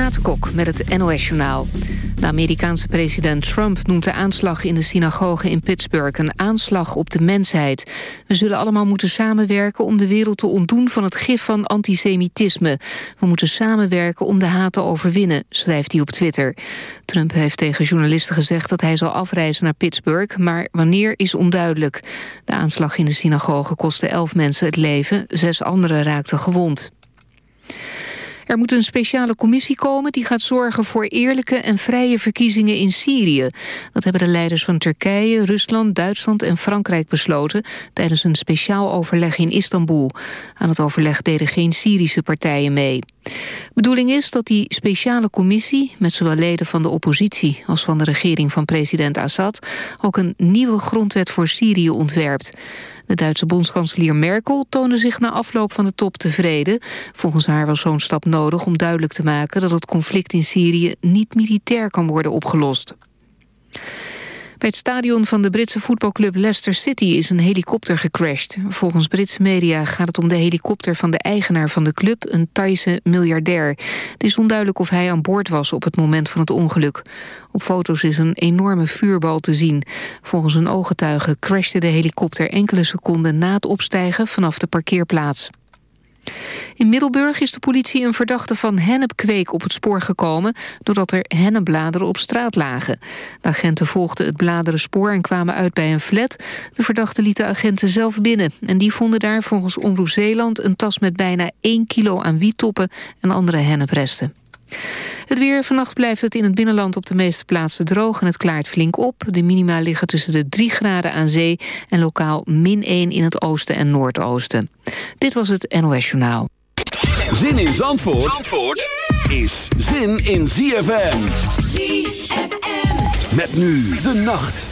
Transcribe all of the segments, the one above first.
Renate Kok met het NOS Journaal. De Amerikaanse president Trump noemt de aanslag in de synagoge in Pittsburgh... een aanslag op de mensheid. We zullen allemaal moeten samenwerken om de wereld te ontdoen... van het gif van antisemitisme. We moeten samenwerken om de haat te overwinnen, schrijft hij op Twitter. Trump heeft tegen journalisten gezegd dat hij zal afreizen naar Pittsburgh... maar wanneer is onduidelijk. De aanslag in de synagoge kostte elf mensen het leven. Zes anderen raakten gewond. Er moet een speciale commissie komen die gaat zorgen voor eerlijke en vrije verkiezingen in Syrië. Dat hebben de leiders van Turkije, Rusland, Duitsland en Frankrijk besloten tijdens een speciaal overleg in Istanbul. Aan het overleg deden geen Syrische partijen mee. Bedoeling is dat die speciale commissie, met zowel leden van de oppositie als van de regering van president Assad, ook een nieuwe grondwet voor Syrië ontwerpt. De Duitse bondskanselier Merkel toonde zich na afloop van de top tevreden. Volgens haar was zo'n stap nodig om duidelijk te maken... dat het conflict in Syrië niet militair kan worden opgelost. Bij het stadion van de Britse voetbalclub Leicester City is een helikopter gecrashed. Volgens Britse media gaat het om de helikopter van de eigenaar van de club, een Thaise miljardair. Het is onduidelijk of hij aan boord was op het moment van het ongeluk. Op foto's is een enorme vuurbal te zien. Volgens een ooggetuige crashte de helikopter enkele seconden na het opstijgen vanaf de parkeerplaats. In Middelburg is de politie een verdachte van hennepkweek op het spoor gekomen... doordat er hennepbladeren op straat lagen. De agenten volgden het bladerenspoor en kwamen uit bij een flat. De verdachte liet de agenten zelf binnen. En die vonden daar volgens Omroep Zeeland een tas met bijna 1 kilo aan wiettoppen en andere hennepresten. Het weer. Vannacht blijft het in het binnenland op de meeste plaatsen droog... en het klaart flink op. De minima liggen tussen de 3 graden aan zee... en lokaal min 1 in het oosten en noordoosten. Dit was het NOS Journaal. Zin in Zandvoort, Zandvoort is zin in ZFM. ZFM. Met nu de nacht.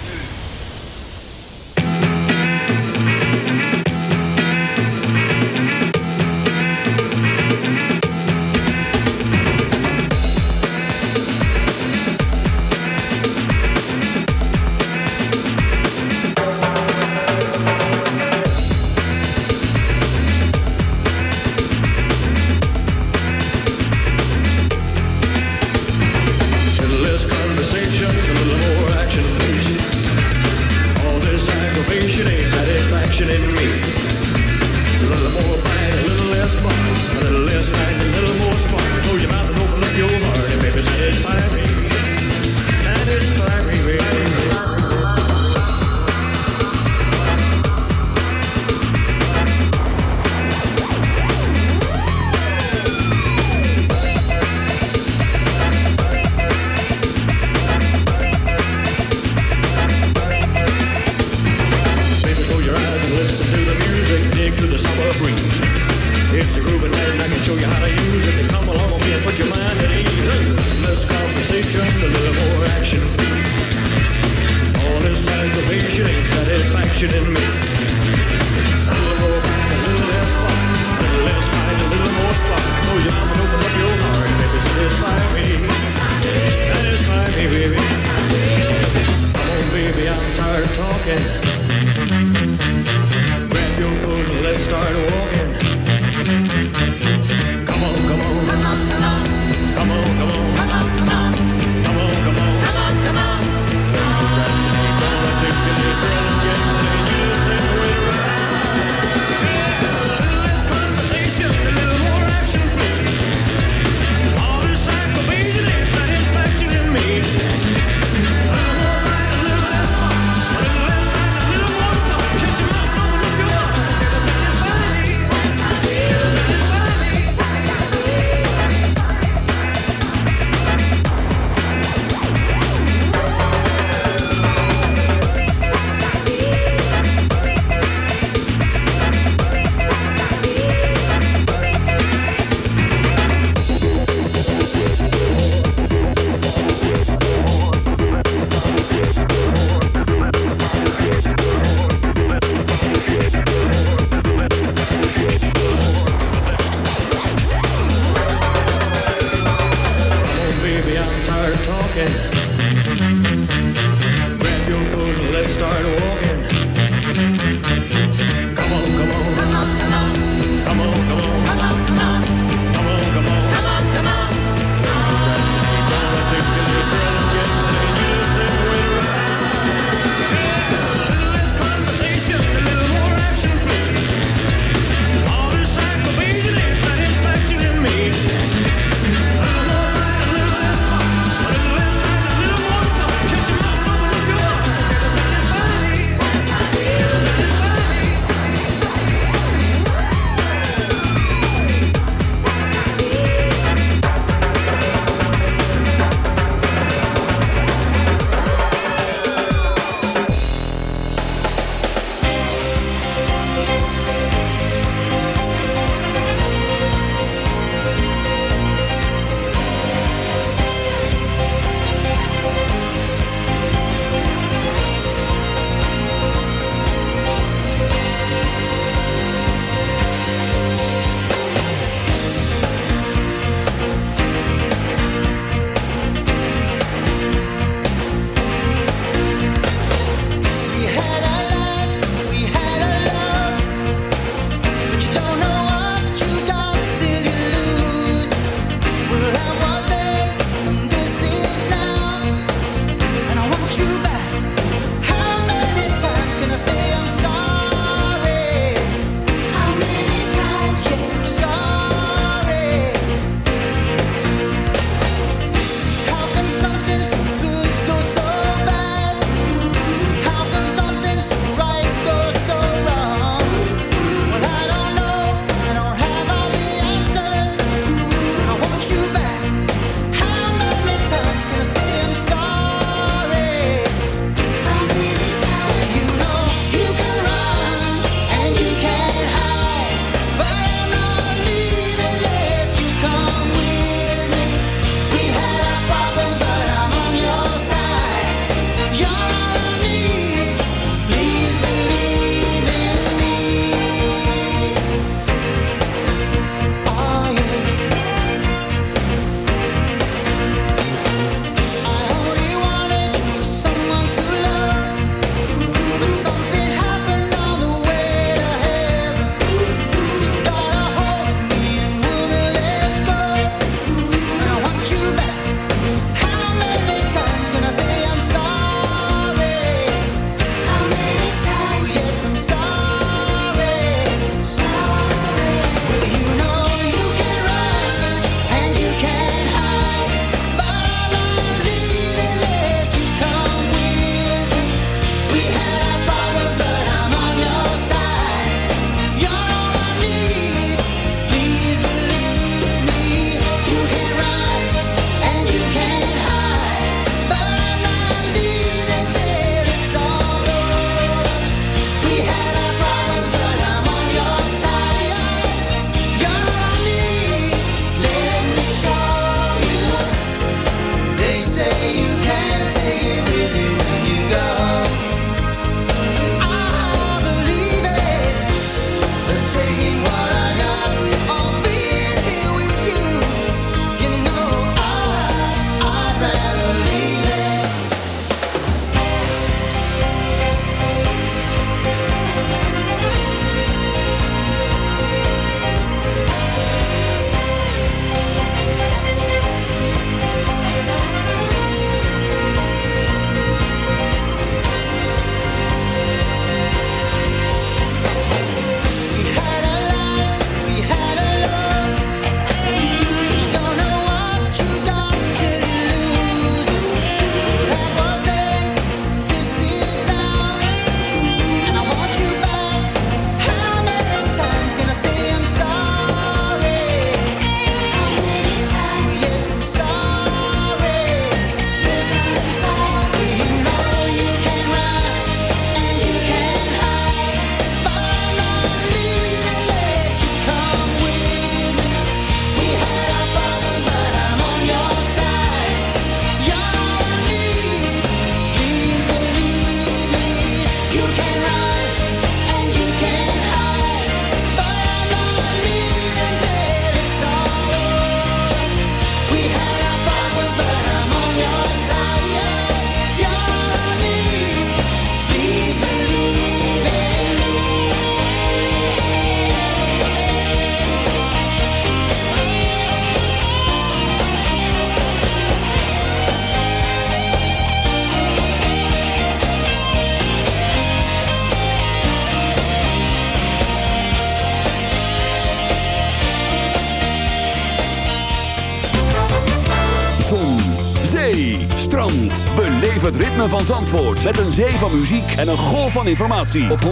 Ritme van Zandvoort. Met een zee van muziek en een golf van informatie. Op 106.9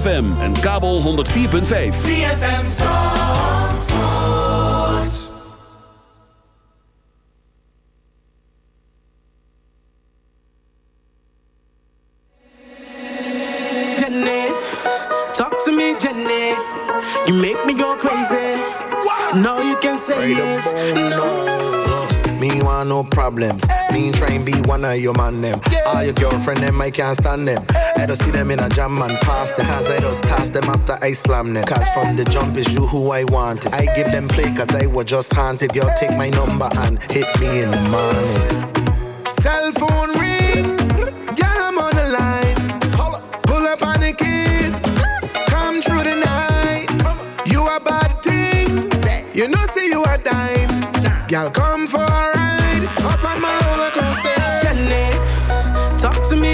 FM en kabel 104.5. ZFM Zandvoort. Jenny, talk to me, Jenny. You make me go crazy. No, you can say yes. No. Me want no problems. Try and be one of your man them. All your girlfriend them, I can't stand them. I don't see them in a jam and pass them. Cause I just toss them after I slam them. Cause from the jump is you who I wanted. I give them play cause I was just haunted. Girl, take my number and hit me in the morning. Cell phone ring. Yeah, I'm on the line. Pull up on the kids. Come through the night. You a bad thing. You know, see you a dime. Girl, come for a ride. Up on my roller coaster.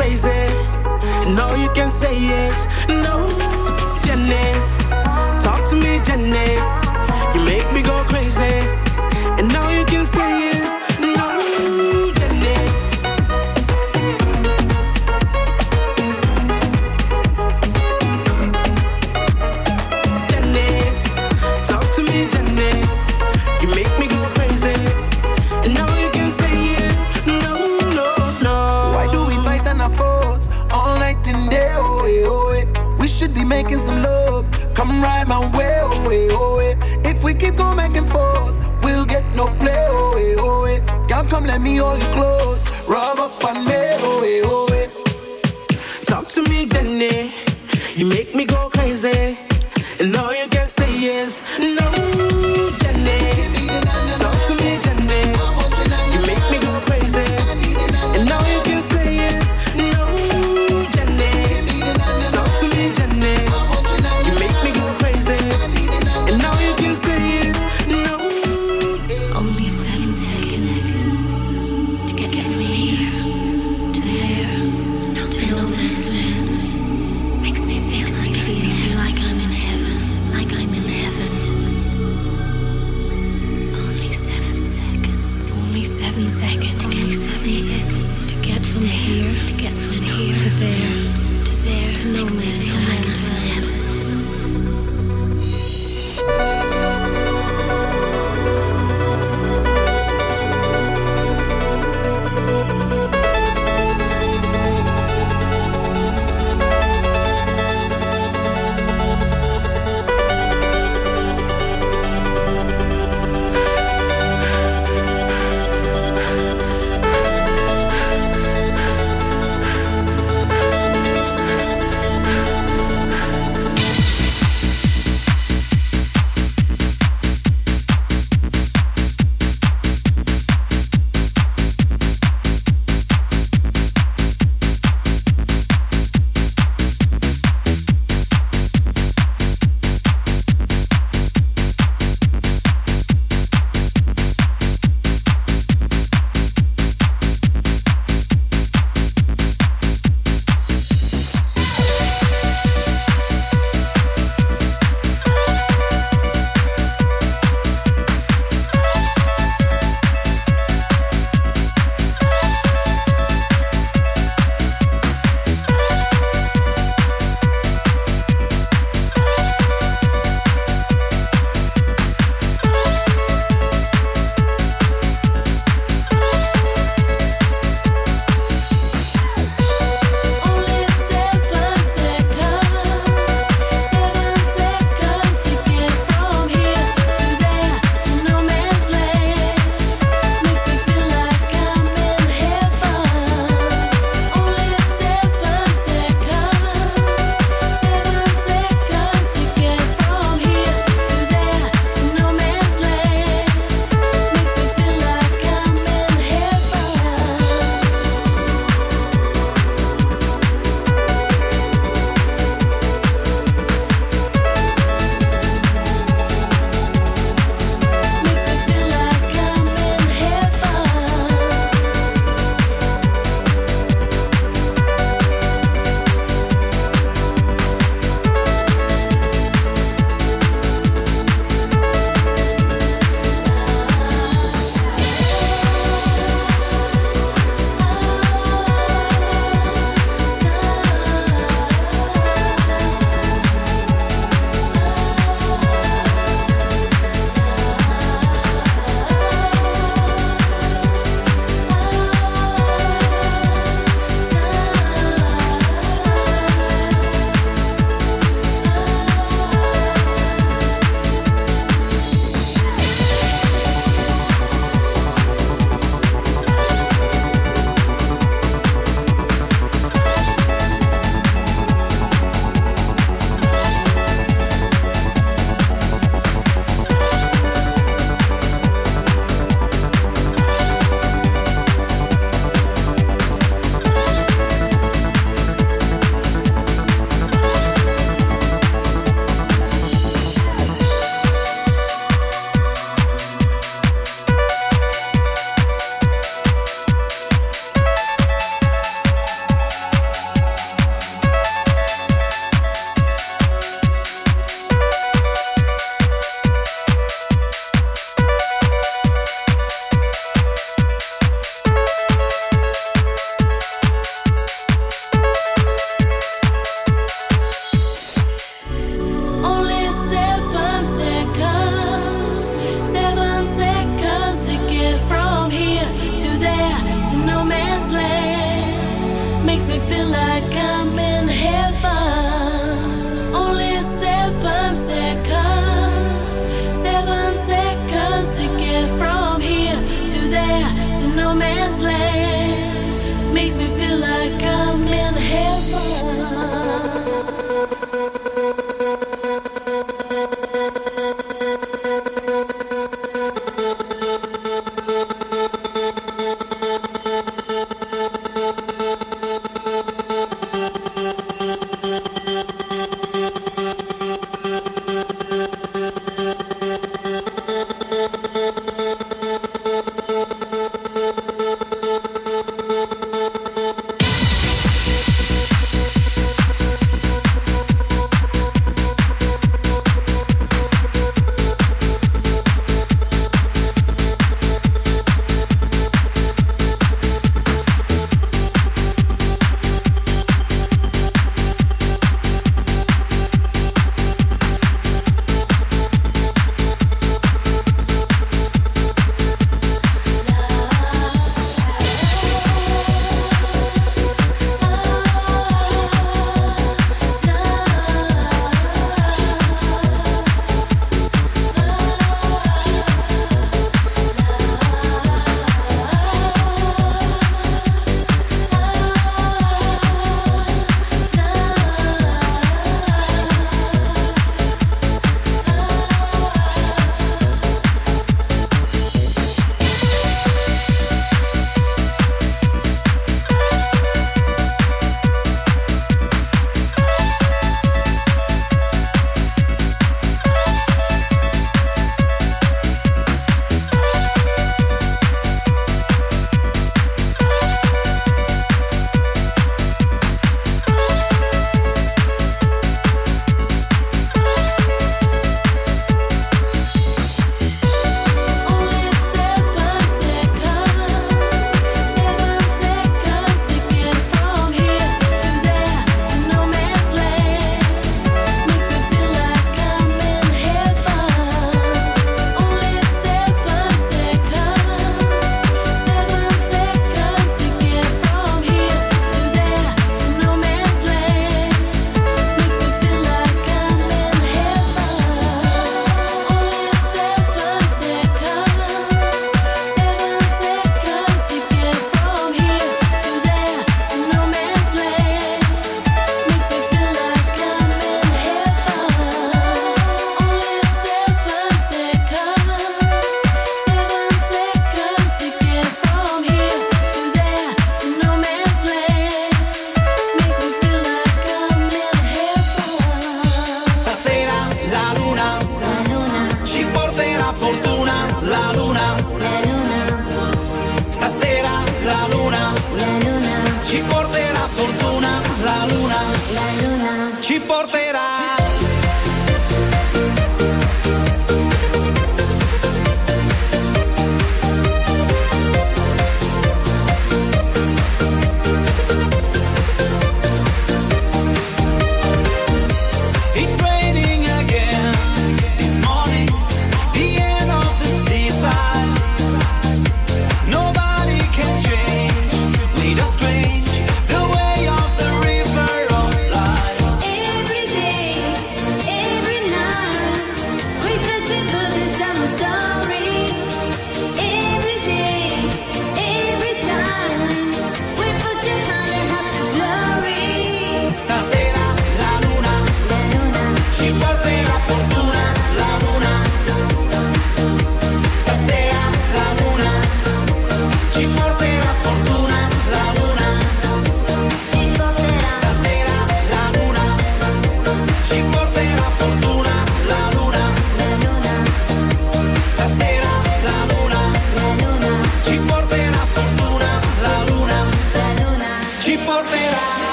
Crazy. No, you can say yes. No, Jenny, talk to me, Jenny.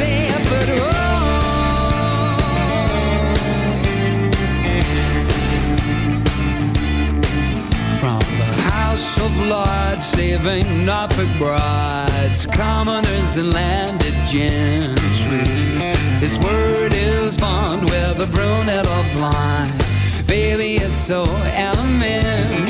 But Sanford, oh. House of Lords saving Norfolk brides, commoners and landed gentry. His word is bond, whether brunette or blind. Baby, it's so elementary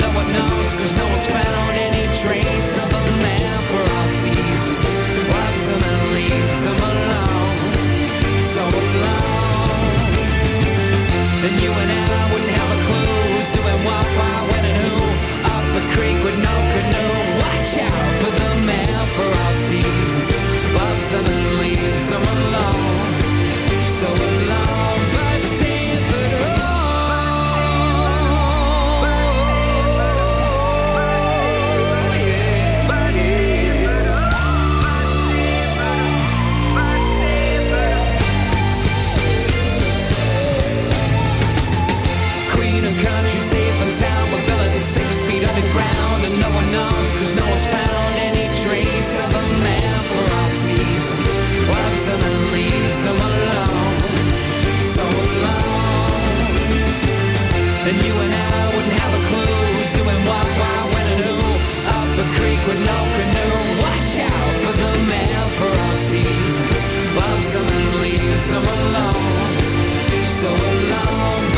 no one no one's found any trace of a man for all and alone So alone. You and I wouldn't have a clue Who's doing what, when and who. Up a creek with no canoe. Watch out for the With no canoe, watch out for the man for all seasons Loves them and leaves alone. So alone.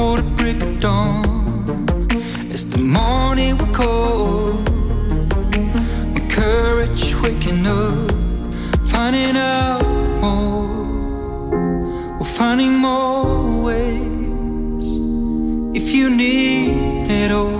before the break of dawn. It's the morning we call. The courage waking up, finding out more. We're finding more ways. If you need it all.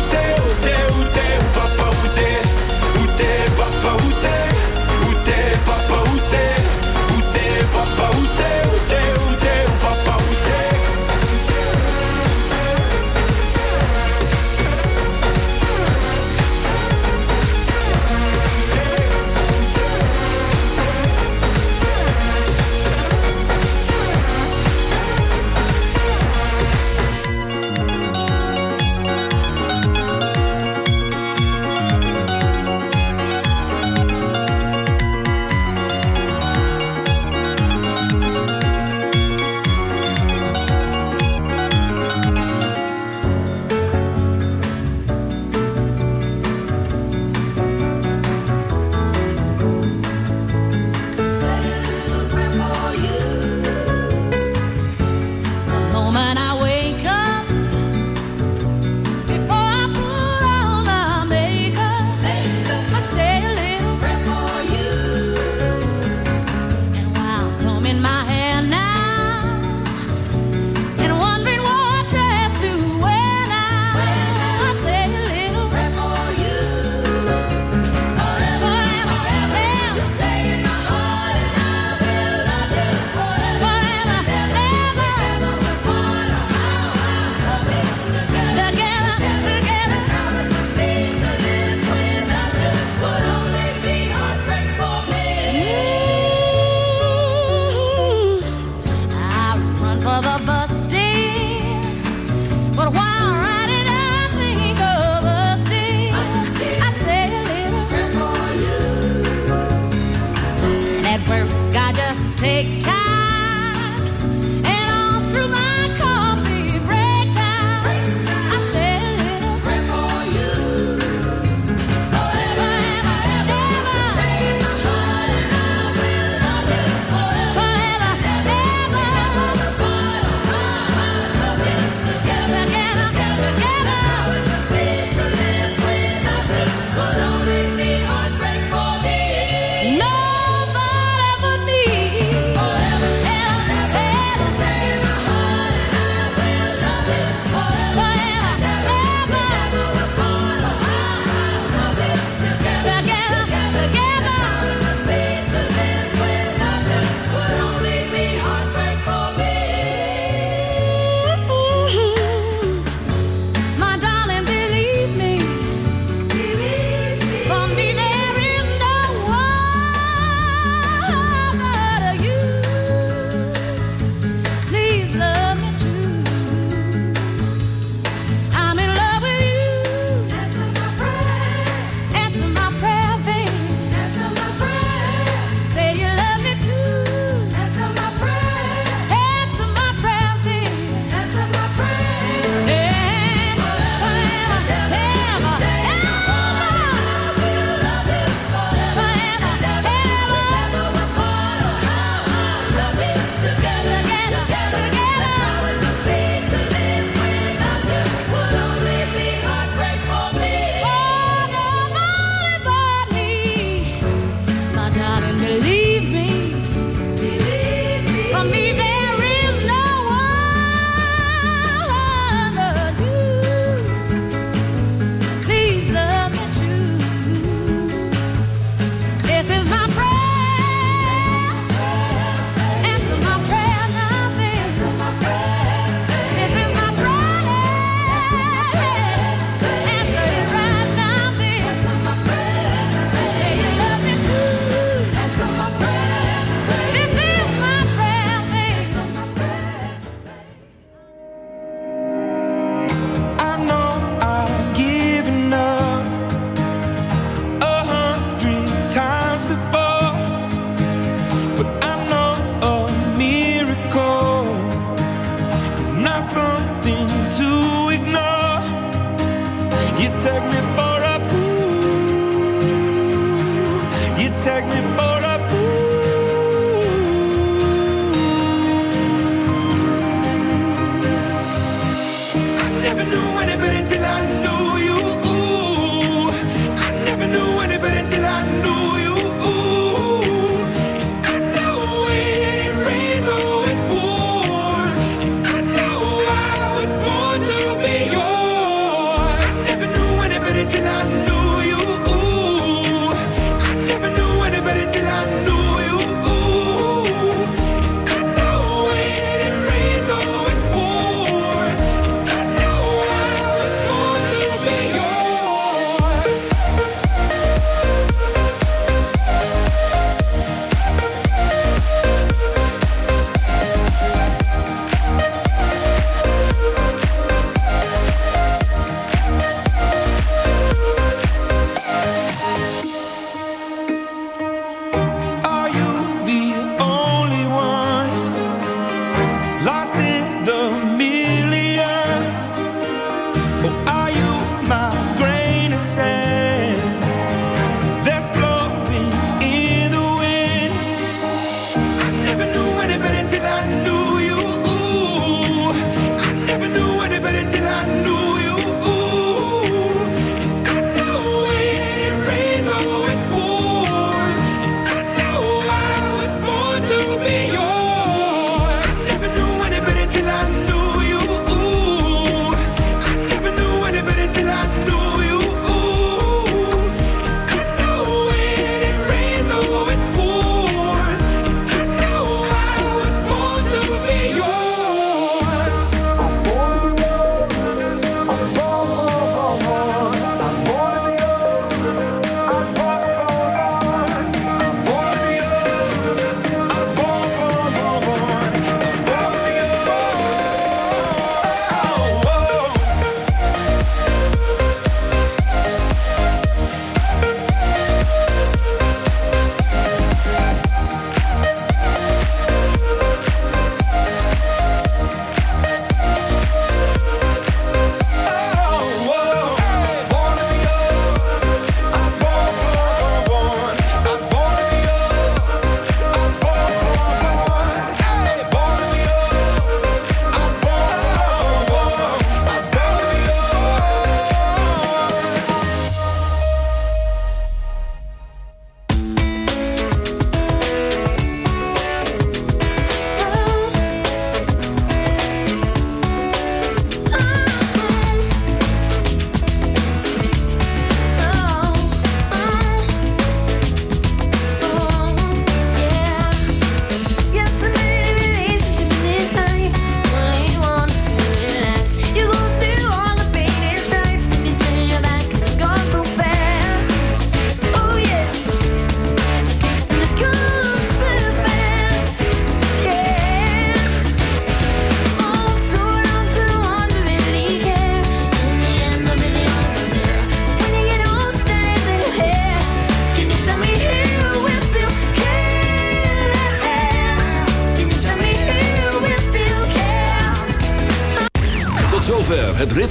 never knew anybody till I knew.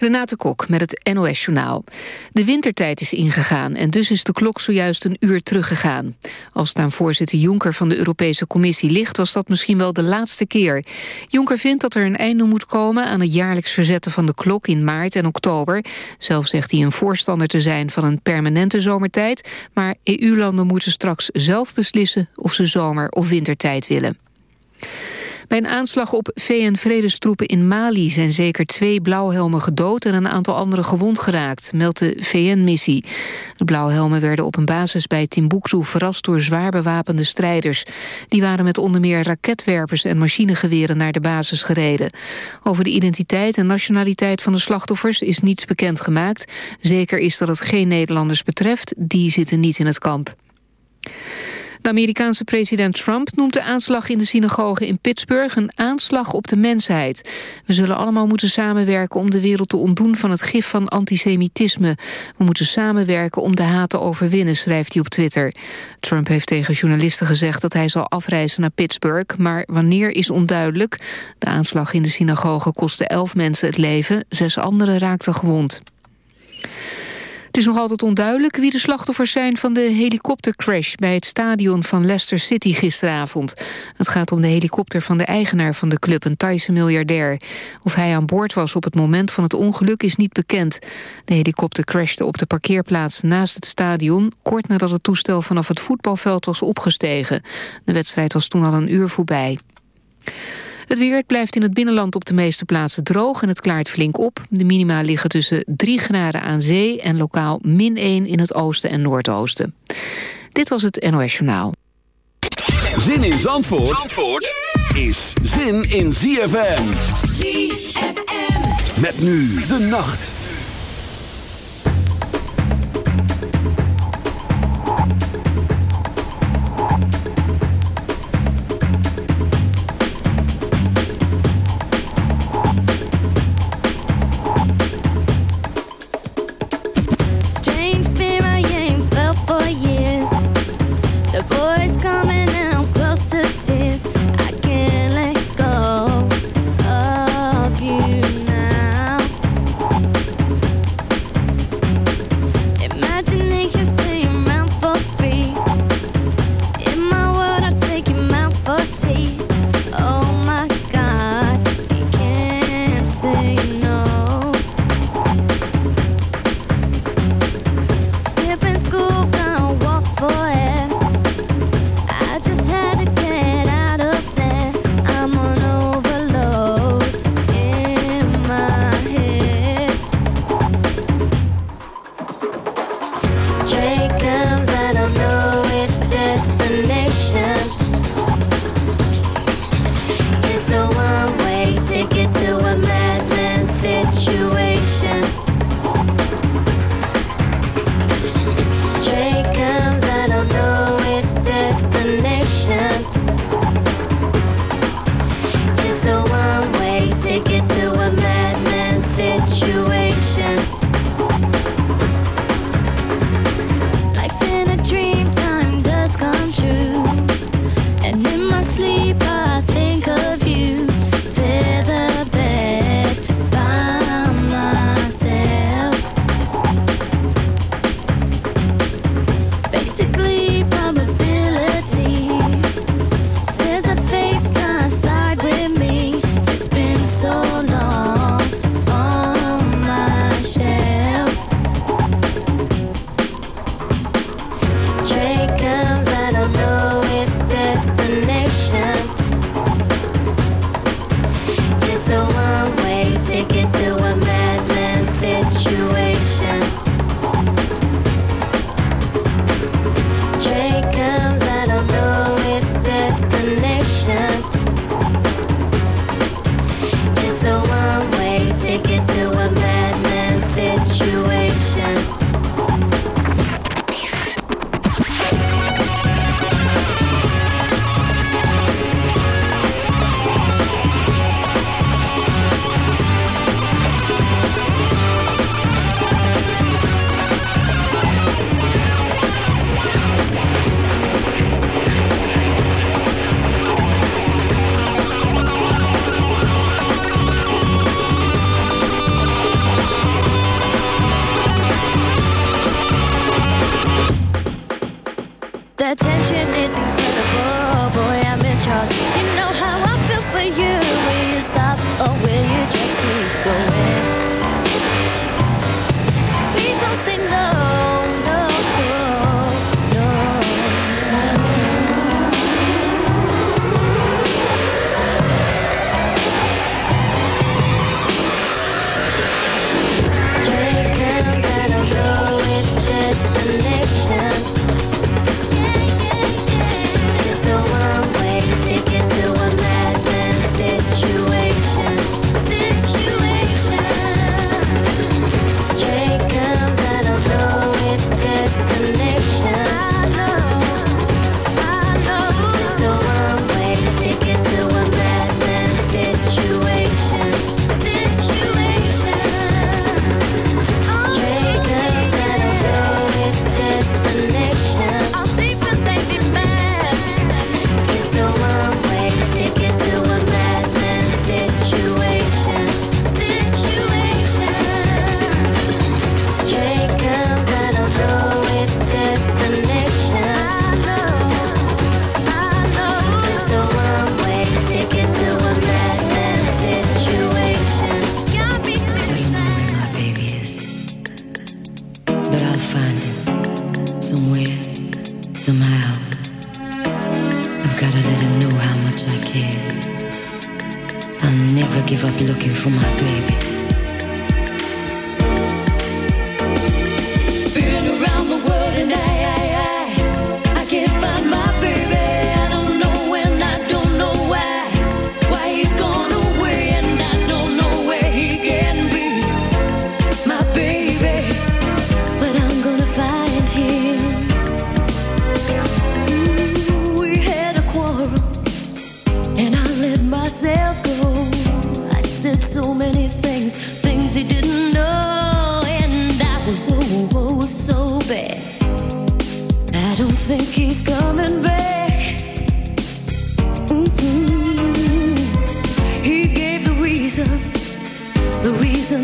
Renate Kok met het NOS Journaal. De wintertijd is ingegaan en dus is de klok zojuist een uur teruggegaan. Als het aan voorzitter Juncker van de Europese Commissie ligt... was dat misschien wel de laatste keer. Juncker vindt dat er een einde moet komen aan het jaarlijks verzetten van de klok in maart en oktober. Zelf zegt hij een voorstander te zijn van een permanente zomertijd... maar EU-landen moeten straks zelf beslissen of ze zomer- of wintertijd willen. Bij een aanslag op VN-vredestroepen in Mali zijn zeker twee blauwhelmen gedood en een aantal anderen gewond geraakt, meldt de VN-missie. De blauwhelmen werden op een basis bij Timbuktu verrast door zwaar bewapende strijders. Die waren met onder meer raketwerpers en machinegeweren naar de basis gereden. Over de identiteit en nationaliteit van de slachtoffers is niets bekend gemaakt. Zeker is dat het geen Nederlanders betreft, die zitten niet in het kamp. De Amerikaanse president Trump noemt de aanslag in de synagoge in Pittsburgh een aanslag op de mensheid. We zullen allemaal moeten samenwerken om de wereld te ontdoen van het gif van antisemitisme. We moeten samenwerken om de haat te overwinnen, schrijft hij op Twitter. Trump heeft tegen journalisten gezegd dat hij zal afreizen naar Pittsburgh, maar wanneer is onduidelijk. De aanslag in de synagoge kostte elf mensen het leven, zes anderen raakten gewond. Het is nog altijd onduidelijk wie de slachtoffers zijn van de helikoptercrash bij het stadion van Leicester City gisteravond. Het gaat om de helikopter van de eigenaar van de club, een Thaise miljardair. Of hij aan boord was op het moment van het ongeluk is niet bekend. De helikopter crashte op de parkeerplaats naast het stadion, kort nadat het toestel vanaf het voetbalveld was opgestegen. De wedstrijd was toen al een uur voorbij. Het weer blijft in het binnenland op de meeste plaatsen droog en het klaart flink op. De minima liggen tussen 3 graden aan zee en lokaal min 1 in het oosten en noordoosten. Dit was het NOS Journaal. Zin in Zandvoort, Zandvoort is zin in ZFM. ZFM. Met nu de nacht. Come.